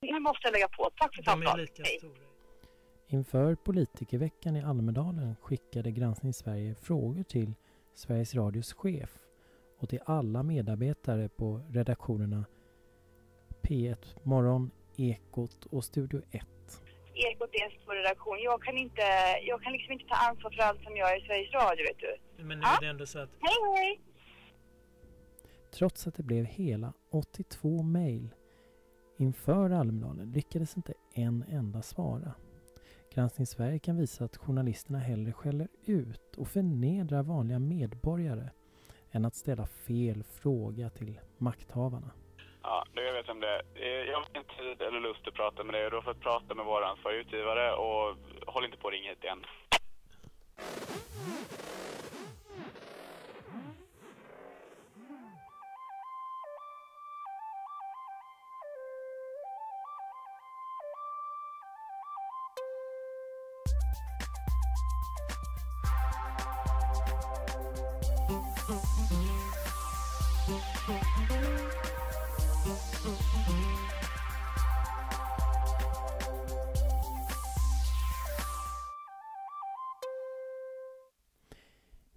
Nu måste jag lägga på. Tack för samtalet. Hej. Inför politikerveckan i Almedalen skickade Granskning Sverige frågor till Sveriges Radios chef och till alla medarbetare på redaktionerna P1 Morgon, Ekot och Studio 1. Ekot är en stor redaktion. Jag kan, inte, jag kan liksom inte ta ansvar för allt som jag är i Sveriges Radio, vet du. Men nu Ja. är det ändå så att Hej, hej! Trots att det blev hela 82 mejl inför Almedalen lyckades inte en enda svara. Granskning Sverige kan visa att journalisterna hellre skäller ut och förnedrar vanliga medborgare än att ställa fel fråga till makthavarna. Ja, du jag vet om det är. Jag har inte tid eller lust att prata med dig. Du har fått prata med vår ansvariga utgivare och håll inte på att ringa hit igen.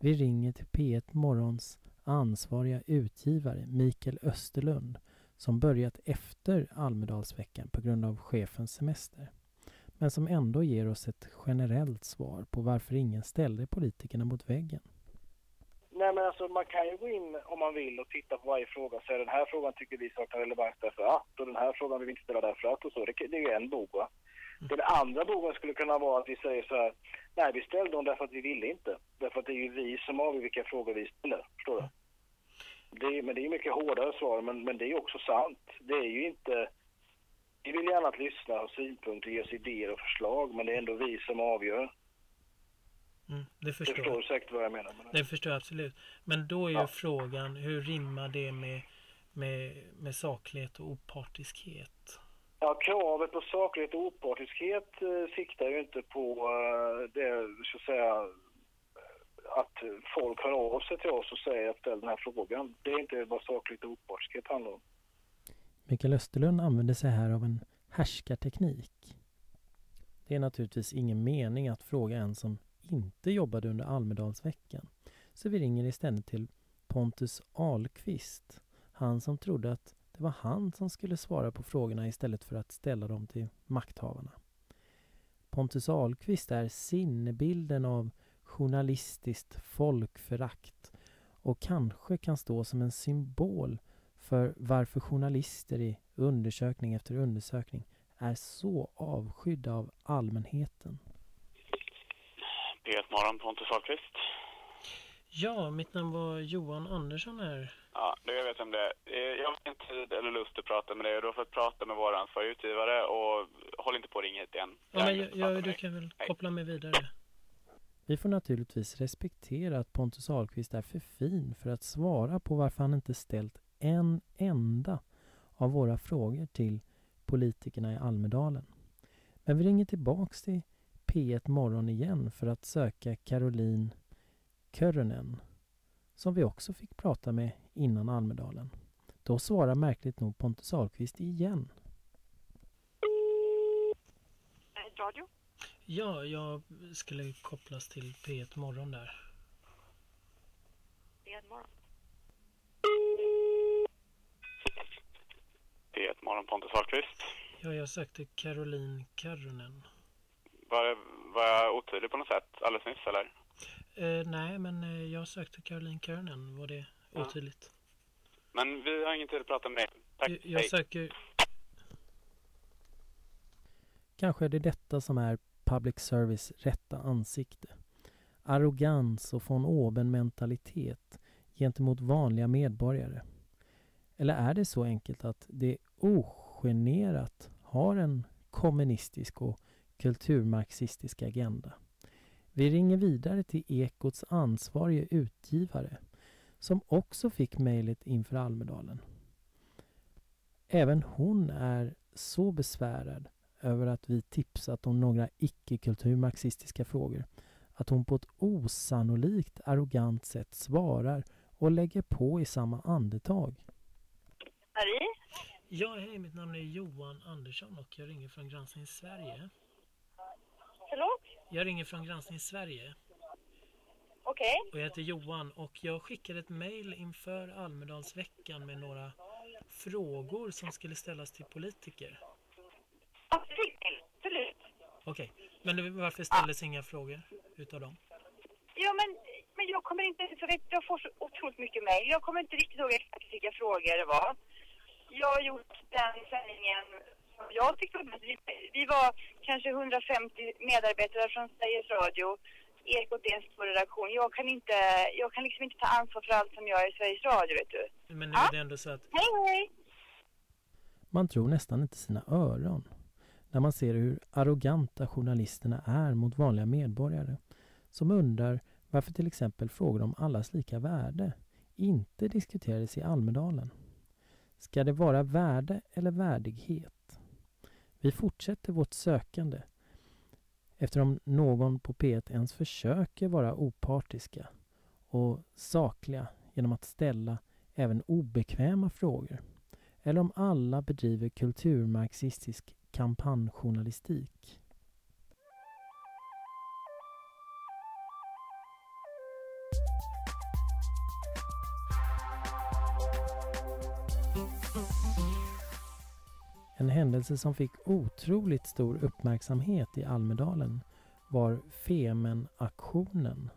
Vi ringer till P1 Morgons ansvariga utgivare Mikael Österlund som börjat efter Almedalsveckan på grund av chefens semester. Men som ändå ger oss ett generellt svar på varför ingen ställde politikerna mot väggen. Nej men alltså man kan ju gå in om man vill och titta på varje fråga och säga den här frågan tycker vi saknar relevans därför att och den här frågan vill vi inte ställa därför att och så. Det, det är ju en bok va. Den andra boken skulle kunna vara att vi säger så här. Nej vi ställde dem därför att vi ville inte. Därför att det är ju vi som avgör vilka frågor vi ställer. Förstår du? Det, men det är mycket hårdare svar men, men det är också sant. Det är ju inte... Vi vill gärna att lyssna, ha synpunkter, ge oss idéer och förslag men det är ändå vi som avgör. mm, det Du förstår förstår jag. säkert vad jag menar. med det. Det förstår jag absolut. Men då är ju Ja. frågan hur rimmar det med, med, med saklighet och opartiskhet? Ja, kravet på saklighet och opartiskhet eh, siktar ju inte på eh, det, så att säga, att folk hör av sig till oss och säger att ställ den här frågan. Det är inte vad saklighet och opartiskhet handlar om. Mikael Österlund använder sig här av en härskarteknik. Det är naturligtvis ingen mening att fråga en som inte jobbade under Almedalsveckan. Så vi ringer istället till Pontus Ahlqvist. Han som trodde att det var han som skulle svara på frågorna istället för att ställa dem till makthavarna. Pontus Ahlqvist är sinnebilden av journalistiskt folkförakt och kanske kan stå som en symbol för varför journalister i undersökning efter undersökning är så avskydda av allmänheten. P1 Morgon, Pontus Ahlqvist. Ja, mitt namn var Johan Andersson här. Ja, jag vet om det är. Jag har ingen tid eller lust att prata med dig. Du har fått prata med vår ansvariga utgivare och håll inte på att ringa hit igen. Ja, men jag, jag, du kan väl Hej. koppla mig vidare. Vi får naturligtvis respektera att Pontus Ahlqvist är för fin för att svara på varför han inte ställt en enda av våra frågor till politikerna i Almedalen. Men vi ringer tillbaks till P1 Morgon igen för att söka Caroline Körönen som vi också fick prata med innan Almedalen. Då svarar märkligt nog Pontus Ahlqvist igen. Radio? Ja, jag skulle kopplas till P1 Morgon där. Det är en morgon. P1 Morgon, Pontus Ahlqvist. Ja, jag sökte Caroline Karrunen. Var, var jag otydlig på något sätt alldeles nyss eller? Eh, nej, men eh, jag sökte Caroline Karrunen. Var det Ja. otydligt? Men vi har ingen tid att prata med dig. Tack, Jag, jag söker... Kanske är det detta som är public service rätta ansikte. Arrogans och von oben mentalitet gentemot vanliga medborgare. Eller är det så enkelt att det ogenerat har en kommunistisk och kulturmarxistisk agenda? Vi ringer vidare till Ekots ansvarige utgivare som också fick mejlet inför Almedalen. Även hon är så besvärad över att vi tipsat om några icke-kulturmarxistiska frågor att hon på ett osannolikt arrogant sätt svarar och lägger på i samma andetag. Marie? Ja, hej, mitt namn är Johan Andersson och jag ringer från Granskning Sverige. Förlåt? Jag ringer från Granskning Sverige Okej. och jag heter Johan och jag skickade ett mejl inför Almedalsveckan med några frågor som skulle ställas till politiker. Absolut. Okej, men det- varför ställdes inga frågor utav dem? Ja, men, men jag kommer inte... Vet, jag får så otroligt mycket mejl. Jag kommer inte riktigt ihåg exakt vilka frågor det var. Jag har gjort den sändningen jag tyckte bäst. Vi, vi var kanske 150 medarbetare från Sveriges Radio, Ekot är en stor redaktion. Jag kan, inte, jag kan liksom inte ta ansvar för allt som jag är i Sveriges Radio, vet du. Men nu är det ändå så att Hej, hej! Man tror nästan inte sina öron när man ser hur arroganta journalisterna är mot vanliga medborgare som undrar varför till exempel frågor om allas lika värde inte diskuterades i Almedalen. Ska det vara värde eller värdighet? Vi fortsätter vårt sökande eftersom någon på P1 ens försöker vara opartiska och sakliga genom att ställa även obekväma frågor eller om alla bedriver kulturmarxistisk kampanjjournalistik. En händelse som fick otroligt stor uppmärksamhet i Almedalen var Femen-aktionen.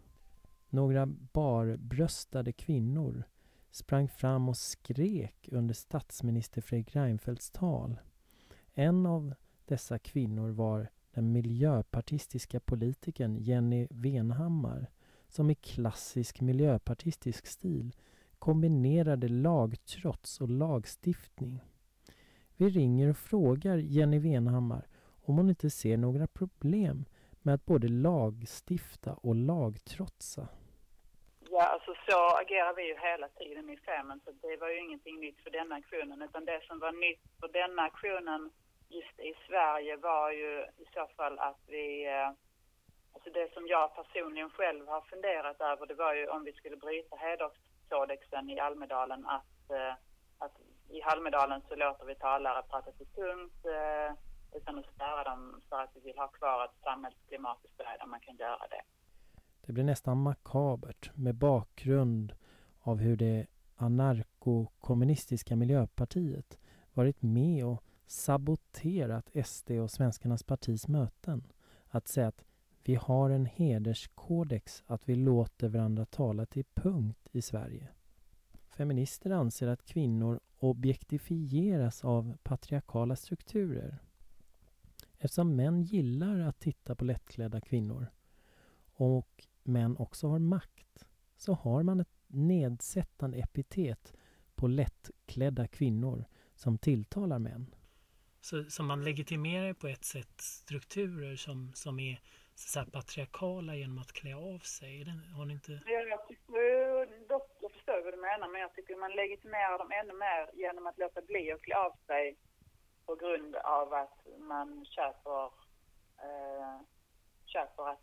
Några barbröstade kvinnor sprang fram och skrek under statsminister Fredrik Reinfeldts tal. En av dessa kvinnor var den miljöpartistiska politikern Jenny Venhammar som i klassisk miljöpartistisk stil kombinerade lagtrots och lagstiftning. Vi ringer och frågar Jenny Venhammar om hon inte ser några problem med att både lagstifta och lagtrotsa. Ja, alltså så agerar vi ju hela tiden i Femen, så det var ju ingenting nytt för denna aktionen. Utan det som var nytt för denna aktionen just i Sverige var ju i så fall att vi... Eh, alltså det som jag personligen själv har funderat över, det var ju om vi skulle bryta hederskodexen i Almedalen, att, eh, att i Halmedalen så låter vi talare prata till tungt eh, utan att störa dem för att vi vill ha kvar ett samhällsklimat i Sverige där man kan göra det. Det blir nästan makabert med bakgrund av hur det anarkokommunistiska miljöpartiet varit med och saboterat SD och Svenskarnas partis möten. Att säga att vi har en hederskodex att vi låter varandra tala till punkt i Sverige. Feminister anser att kvinnor objektifieras av patriarkala strukturer. Eftersom män gillar att titta på lättklädda kvinnor och män också har makt så har man ett nedsättande epitet på lättklädda kvinnor som tilltalar män. Så, så man legitimerar på ett sätt strukturer som, som är så här patriarkala genom att klä av sig. Har ni inte... Ja, jag tycker ju dock, jag förstår vad du menar, men jag tycker man legitimerar dem ännu mer genom att låta bli att klä av sig på grund av att man köper, eh, köper att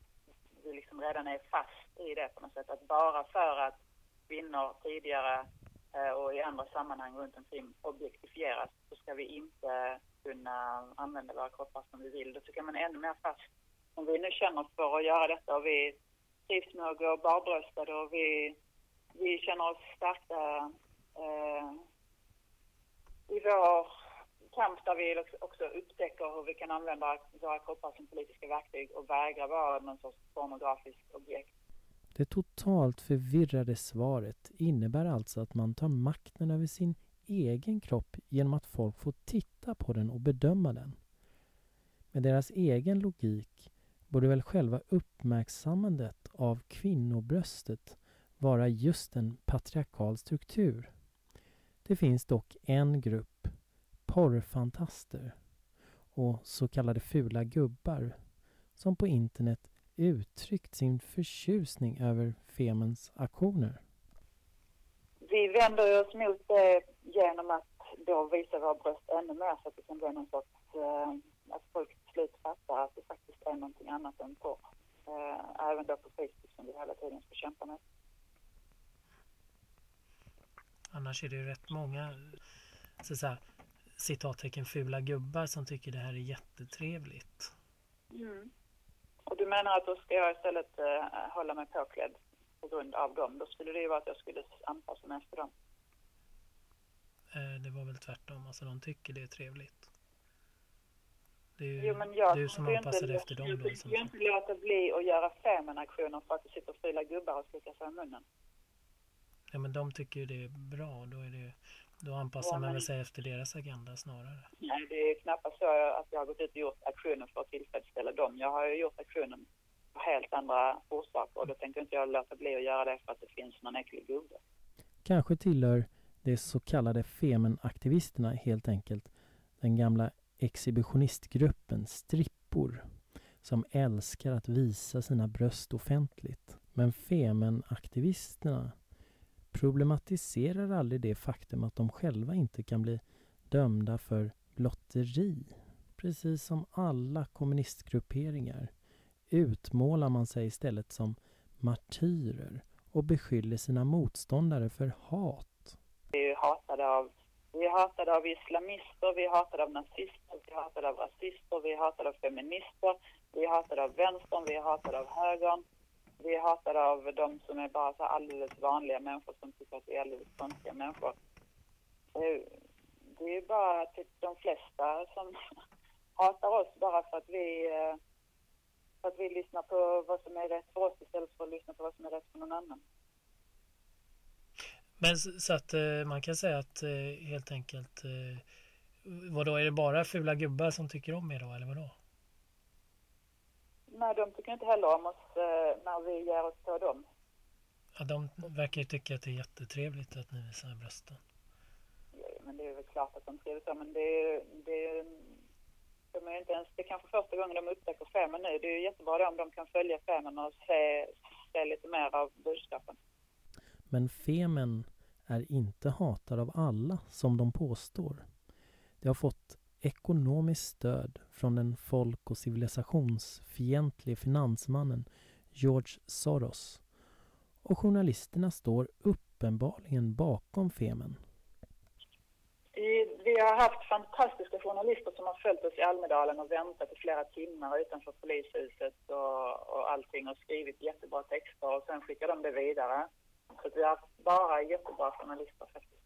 vi liksom redan är fast i det på något sätt. Att bara för att kvinnor tidigare eh, och i andra sammanhang runt omkring objektifieras så ska vi inte kunna använda våra kroppar som vi vill. Då tycker jag man är ännu mer fast. Om vi nu känner för att göra detta och vi trivs med att gå barbröstade och vi, vi känner oss starka eh, i vår kamp där vi också upptäcker hur vi kan använda våra kroppar som politiska verktyg och vägra vara någon sorts pornografiskt objekt. Det totalt förvirrade svaret innebär alltså att man tar makten över sin egen kropp genom att folk får titta på den och bedöma den. Med deras egen logik borde väl själva uppmärksammandet av kvinnobröstet vara just en patriarkal struktur. Det finns dock en grupp porrfantaster och så kallade fula gubbar som på internet uttryckt sin förtjusning över Femens aktioner. Vi vänder oss mot det genom att då visa våra bröst ännu mer så att det kan bli någon sorts, eh, att folk till slut fattar att det faktiskt är någonting annat än porr. Eh, även då på Facebook som vi hela tiden ska kämpa med. Annars är det ju rätt många så, så här, citattecken fula gubbar som tycker det här är jättetrevligt. Mm. Och du menar att då ska jag istället eh, hålla mig påklädd på grund av dem? Då skulle det ju vara att jag skulle anpassa mig efter dem. Eh, det var väl tvärtom, alltså de tycker det är trevligt. Det är ju Jo, men jag du som anpassar dig efter dem Jag då. skulle inte låta bli att göra feminaktioner för att det sitter fula gubbar och slickar sig i munnen. Ja, men de tycker ju det är bra. Då, är det, då anpassar Ja, man väl sig efter deras agenda snarare. Nej, det är knappast så att jag har gått ut och gjort aktionen för att tillfredsställa dem. Jag har ju gjort aktionen av helt andra orsaker och då tänker inte jag låta bli att göra det för att det finns någon äcklig gubbe. Kanske tillhör de så kallade femenaktivisterna helt enkelt den gamla exhibitionistgruppen strippor som älskar att visa sina bröst offentligt. Men femenaktivisterna problematiserar aldrig det faktum att de själva inte kan bli dömda för lotteri. Precis som alla kommunistgrupperingar utmålar man sig istället som martyrer och beskyller sina motståndare för hat. Vi är hatade av, vi är hatade av islamister, vi är hatade av nazister, vi är hatade av rasister, vi är hatade av feminister, vi är hatade av vänstern, vi är hatade av högern. Vi är hatade av de som är bara så alldeles vanliga människor som tycker att vi är alldeles konstiga människor. Det är- ju bara typ de flesta som hatar oss bara för att vi eh, för att vi lyssnar på vad som är rätt för oss istället för att lyssna på vad som är rätt för någon annan. Men så att eh, man kan säga att eh, helt enkelt Vadå, är det bara fula gubbar som tycker om er då, eller vadå? Nej, de tycker inte heller om oss eh, när vi ger oss på dem. Ja, de verkar ju tycka att det är jättetrevligt att ni visar brösten. Ja, men det är väl klart att de skriver så, men det är, det är, de är inte ens, det är kanske första gången de upptäcker Femen nu. Det är ju jättebra då om de kan följa Femen och se, se lite mer av budskapen. Men Femen är inte hatad av alla som de påstår. Det har fått ekonomiskt stöd från den folk och civilisationsfientlige finansmannen George Soros. Och journalisterna står uppenbarligen bakom Femen. Vi, har haft fantastiska journalister som har följt oss i Almedalen och väntat i flera timmar utanför polishuset och, och allting och skrivit jättebra texter och sen skickar de det vidare. Så att vi har haft bara jättebra journalister faktiskt.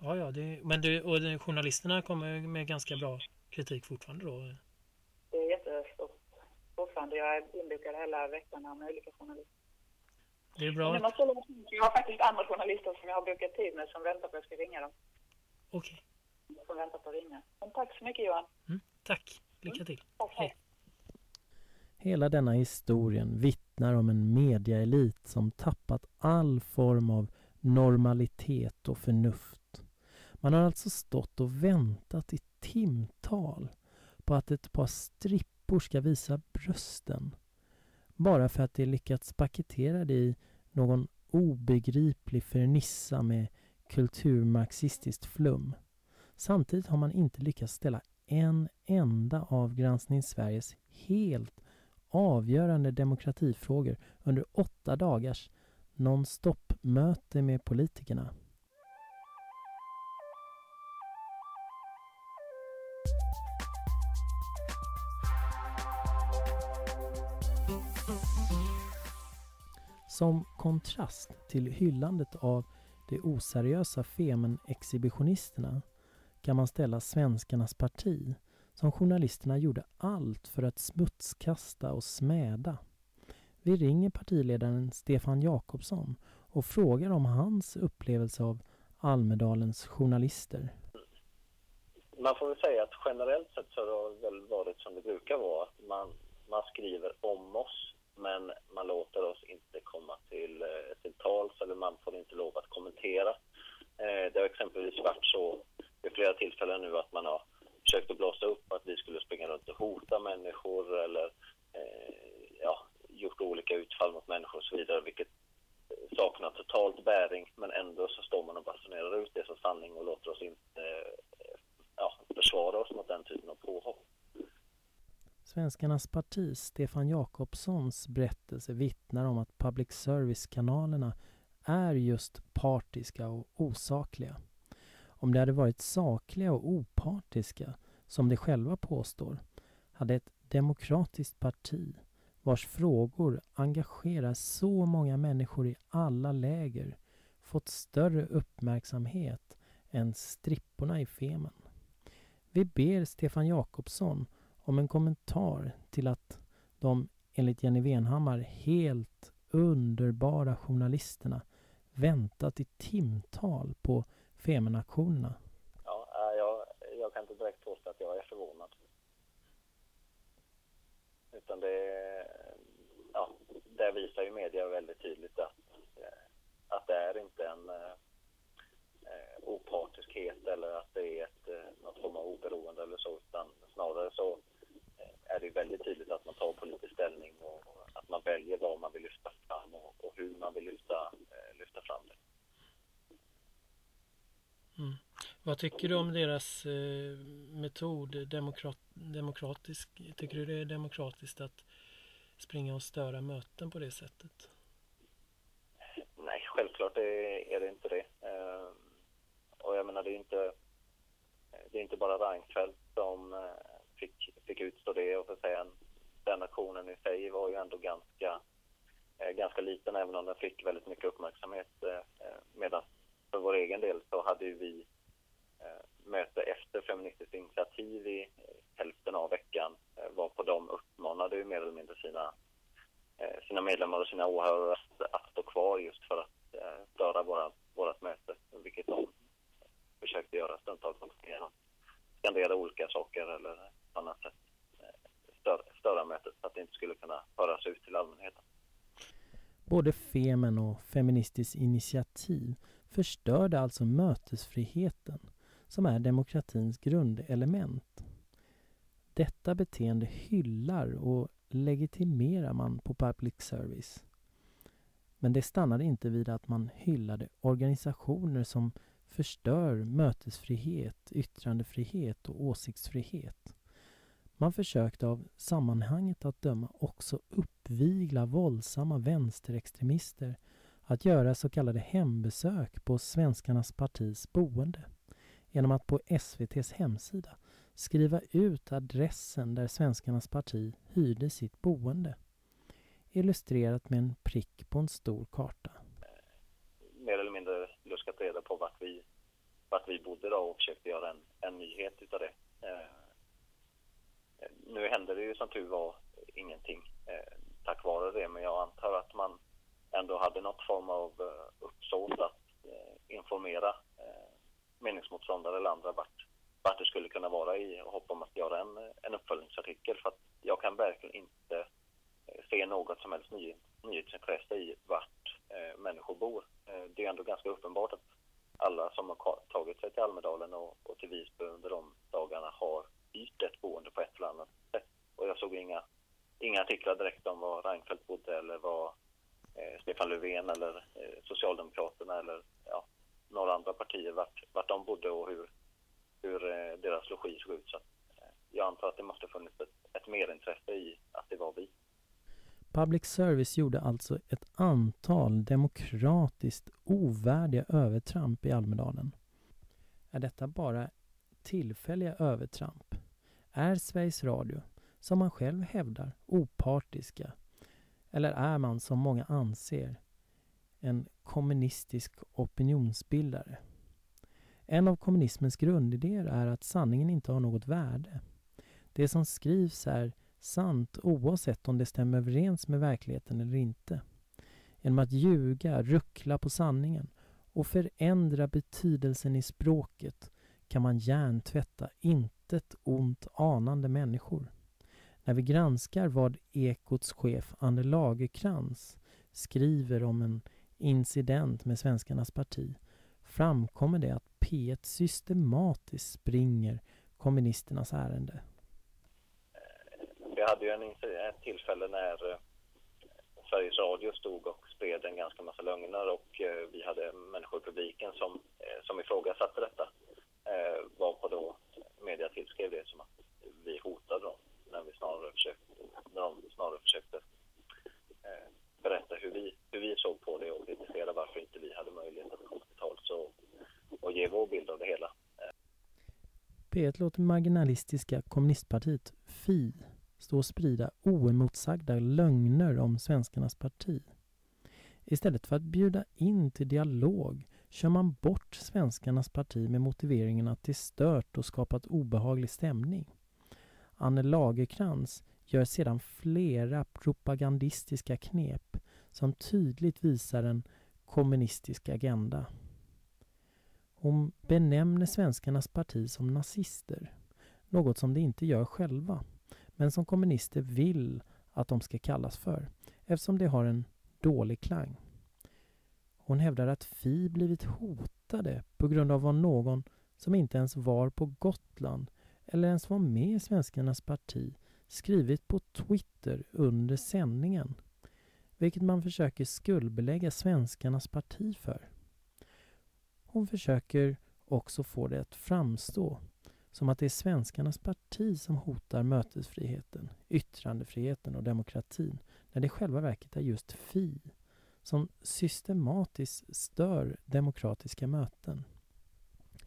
Ja, ja, det, men du, och journalisterna kommer med ganska bra kritik fortfarande då? Det är jättestort. Fortfarande, jag är inbokad hela veckan här med olika journalister. Det är bra. måste jag, jag har faktiskt andra journalister som jag har bokat tid med som väntar på att jag ska ringa dem. Okej. Som väntar på att ringa. Men tack så mycket Johan. Mm, tack. Lycka till. Tack, hej. Hela denna historien vittnar om en mediaelit som tappat all form av normalitet och förnuft. Man har alltså stått och väntat i timtal på att ett par strippor ska visa brösten. Bara för att de lyckats paketera det i någon obegriplig fernissa med kulturmarxistiskt flum. Samtidigt har man inte lyckats ställa en enda av Granskning Sveriges helt avgörande demokratifrågor under åtta dagars non-stop-möte med politikerna. Som kontrast till hyllandet av de oseriösa Femen-exhibitionisterna kan man ställa Svenskarnas parti som journalisterna gjorde allt för att smutskasta och smäda. Vi ringer partiledaren Stefan Jakobsson och frågar om hans upplevelse av Almedalens journalister. Man får väl säga att generellt sett så har det väl varit som det brukar vara. Att man, man skriver om oss men man låter oss inte komma till, eh, till tals eller man får inte lov att kommentera. Eh, det har exempelvis varit så vid flera tillfällen nu att man har försökt att blåsa upp att vi skulle springa runt och hota människor eller eh, ja, gjort olika utfall mot människor och så vidare vilket saknar totalt bäring men ändå så står man och basunerar ut det som sanning och låter oss inte eh, ja, försvara oss mot den typen av påhopp. Svenskarnas parti Stefan Jakobssons berättelse vittnar om att public service-kanalerna är just partiska och osakliga. Om de hade varit sakliga och opartiska, som de själva påstår, hade ett demokratiskt parti vars frågor engagerar så många människor i alla läger fått större uppmärksamhet än stripporna i Femen. Vi ber Stefan Jakobsson om en kommentar till att de enligt Jenny Venhammar helt underbara journalisterna väntat i timtal på Femenaktionerna. Ja, äh, jag, jag kan inte direkt påstå att jag är förvånad. Utan det, ja, det visar ju media väldigt tydligt att, eh, att det är inte en eh, eh, opartiskhet eller att det är ett, eh, något form av oberoende eller så, utan snarare så är det väldigt tydligt att man tar politisk ställning och att man väljer vad man vill lyfta fram och, och hur man vill lyfta, eh, lyfta fram det. Mm. Vad tycker du om deras eh, metod, demokrat, demokratisk? Tycker du det är demokratiskt att springa och störa möten på det sättet? Nej, självklart är, är det inte det. Eh, och jag menar, det är inte, det är inte bara Reinfeldt som eh, fick, utstå det och för att säga den aktionen i sig var ju ändå ganska, eh, ganska liten även om den fick väldigt mycket uppmärksamhet. Eh, medan för vår egen del så hade ju vi eh, möte efter Feministiskt initiativ i eh, hälften av veckan eh, var på de uppmanade ju mer eller mindre sina, eh, sina medlemmar och sina åhörare att, att stå kvar just för att eh, störa våra, vårat möte, vilket de försökte göra stundtals genom att skandera olika saker eller på annat sätt eh, störa, störa mötet så att det inte skulle kunna föras ut till allmänheten. Både Femen och Feministiskt initiativ förstörde alltså mötesfriheten som är demokratins grundelement. Detta beteende hyllar och legitimerar man på public service. Men det stannade inte vid att man hyllade organisationer som förstör mötesfrihet, yttrandefrihet och åsiktsfrihet. Man försökte av sammanhanget att döma också uppvigla våldsamma vänsterextremister att göra så kallade hembesök på Svenskarnas partis boende genom att på SVTs hemsida skriva ut adressen där Svenskarnas parti hyrde sitt boende. Illustrerat med en prick på en stor karta. Mer eller mindre luskat reda på vart vi, vart vi bodde då och försökte göra en, en nyhet utav det. Eh, nu hände det ju som tur var ingenting eh, tack vare det, men jag antar att man ändå hade något form av eh, uppsåt att eh, informera eh, meningsmotståndare eller andra vart, vart det skulle kunna vara i och hopp om att göra en, en uppföljningsartikel. För att jag kan verkligen inte se något som helst ny, nyhetsintresse i vart människor bor. det är ändå ganska uppenbart att alla som har tagit sig till Almedalen och, och till Visby under de dagarna har hyrt ett boende på ett eller annat sätt. Och jag såg inga, inga artiklar direkt om var Reinfeldt bodde eller var eh, Stefan Löfven eller eh, Socialdemokraterna eller ja, några andra partier vart, vart de bodde och hur, hur eh, deras logi såg ut. Så att, eh, jag antar att det måste funnits ett, ett merintresse i att det var vi. Public service gjorde alltså ett antal demokratiskt ovärdiga övertramp i Almedalen. Är detta bara tillfälliga övertramp? Är Sveriges Radio, som man själv hävdar, opartiska eller är man, som många anser, en kommunistisk opinionsbildare? En av kommunismens grundidéer är att sanningen inte har något värde. Det som skrivs är sant oavsett om det stämmer överens med verkligheten eller inte. Genom att ljuga, ruckla på sanningen och förändra betydelsen i språket kan man hjärntvätta intet ont anande människor. När vi granskar vad Ekots chef Anne Lagerkrans skriver om en incident med Svenskarnas parti framkommer det att P1 systematiskt springer kommunisternas ärende. Vi hade ju en, ett tillfälle när eh, Sveriges Radio stod och spred en ganska massa lögner och eh, vi hade människor i publiken som, eh, som ifrågasatte detta. Varpå då media tillskrev det som att vi hotade dem när vi snarare försökte, när de snarare försökte eh, berätta hur vi, hur vi såg på det och kritisera varför inte vi P1 låter marginalistiska kommunistpartiet Fi stå och sprida oemotsagda lögner om svenskarnas parti. Istället för att bjuda in till dialog kör man bort svenskarnas parti med motiveringen att det stört och skapat obehaglig stämning. Anne Lagerkrans gör sedan flera propagandistiska knep som tydligt visar en kommunistisk agenda. Hon benämner svenskarnas parti som nazister, något som de inte gör själva, men som kommunister vill att de ska kallas för, eftersom de har en dålig klang. Hon hävdar att Fi blivit hotade på grund av vad någon som inte ens var på Gotland eller ens var med i Svenskarnas parti skrivit på Twitter under sändningen, vilket man försöker skuldbelägga Svenskarnas parti för. Hon försöker också få det att framstå som att det är Svenskarnas parti som hotar mötesfriheten, yttrandefriheten och demokratin, när det i själva verket är just Fi som systematiskt stör demokratiska möten.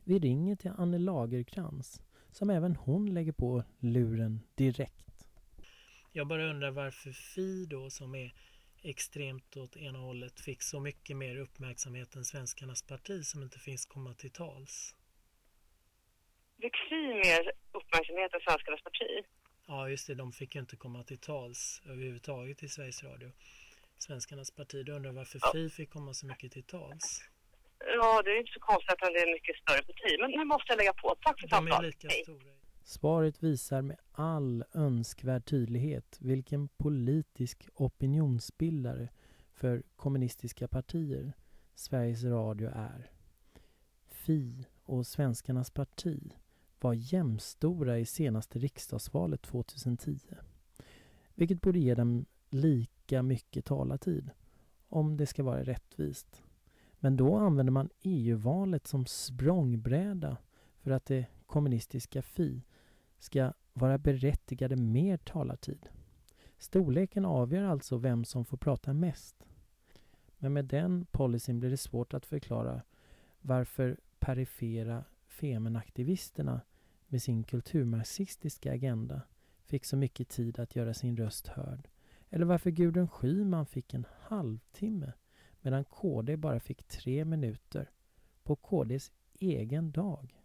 Vi ringer till Anne Lagerkrans som även hon lägger på luren direkt. Jag bara undrar varför Fi då som är extremt åt ena hållet fick så mycket mer uppmärksamhet än Svenskarnas parti som inte finns komma till tals. Fick Fi mer uppmärksamhet än Svenskarnas parti? Ja, just det. De fick ju inte komma till tals överhuvudtaget i Sveriges Radio. Svenskarnas parti. Du undrar varför ja. Fi fick komma så mycket till tals? Ja, det är inte så konstigt att det är en mycket större parti. Men nu måste jag lägga på. Tack för samtalet. De är lika stora. Svaret visar med all önskvärd tydlighet vilken politisk opinionsbildare för kommunistiska partier Sveriges Radio är. Fi och Svenskarnas parti var jämstora i senaste riksdagsvalet 2010. Vilket borde ge dem lika mycket talartid, om det ska vara rättvist. Men då använder man EU-valet som språngbräda för att det kommunistiska Fi ska vara berättigade mer talartid. Storleken avgör alltså vem som får prata mest. Men med den policyn blir det svårt att förklara varför perifera femenaktivisterna med sin kulturmarxistiska agenda fick så mycket tid att göra sin röst hörd. Eller varför Gudrun Schyman fick en halvtimme medan KD bara fick tre minuter på KDs egen dag.